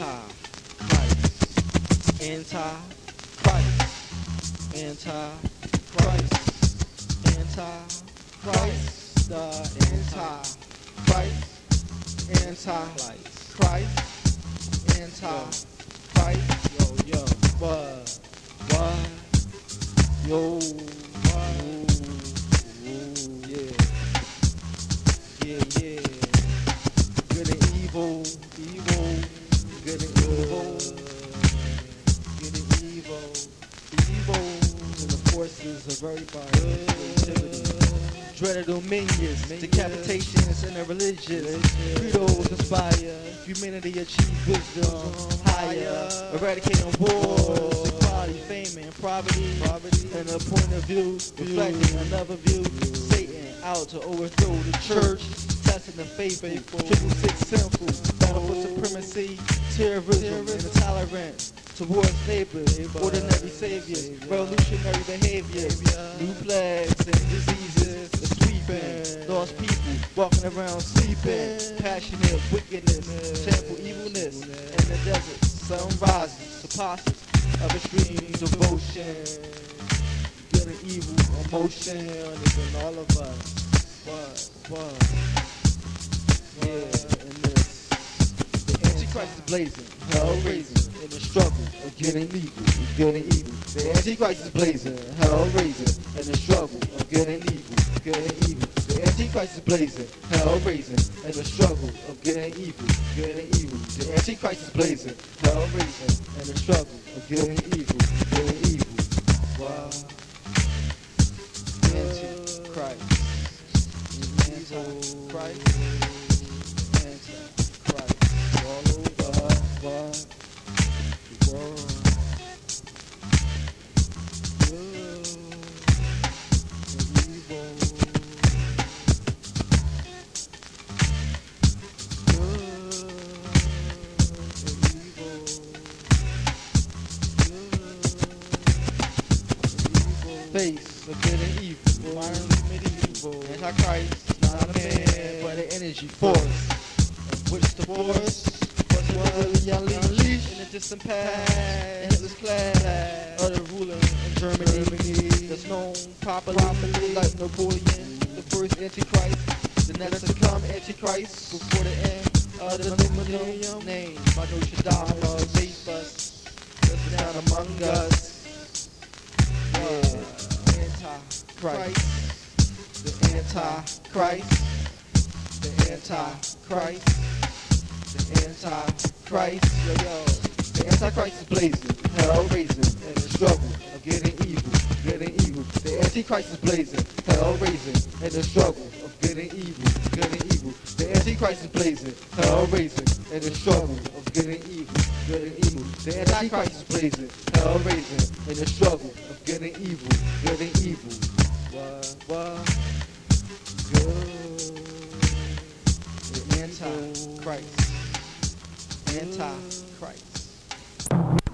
Anti-Christ. Anti-Christ. Anti-Christ. Anti-Christ. The anti-Christ. Anti-Christ. Anti-Christ. Yo, yo. What? What? Yo. And evil. And evil. Evil. And the forces of everybody's creativity. Dreaded dominions, decapitations, and a religion. Credos conspire, humanity achieve wisdom higher, eradicating wars, equality, fame, and poverty, and a point of view reflecting another view. Satan out to overthrow the church, testing the faithful, triple six sinful, battle for supremacy, terrorism, and intolerance towards neighbors, ordinary saviors, revolutionary behaviors, new plagues and diseases, the sweeping, lost people walking around sleeping, passionate wickedness, temple evilness, in the desert, sun rises, surpasses of extreme devotion, good evil emotion is in all of us. What, what, yeah, in this. Uh, the Antichrist is blazing, hell raising, in the struggle of getting evil, good and evil. The Antichrist is blazing, hell raising, in the struggle of getting evil, good and evil. The Antichrist is blazing, hell raising, in the struggle of getting evil, and evil. The Antichrist is blazing, hell raising, in the struggle of getting evil, and evil. Wow. Antichrist. Antichrist. Face of good and evil, modern medieval, antichrist, not a man, but an energy force, of which the force was really unleashed in the distant past, and Hitler's class, of the ruler in Germany, that's known popularly like Napoleon, the first antichrist, the next to come antichrist, before the end of the millennium, named by Nostradamus, that's down among us. anti-Christ, the anti-Christ, the anti-Christ, the anti-Christ, yo yo. The antichrist is blazing, hell raising, and the struggle of getting evil, getting evil. The antichrist is blazing, hell raising, and the struggle of getting evil, getting evil. The antichrist is blazing, hell raising, and the struggle of getting evil, getting evil. The antichrist is blazing, hell raising, and the struggle of getting evil, getting evil. Antichrist, antichrist.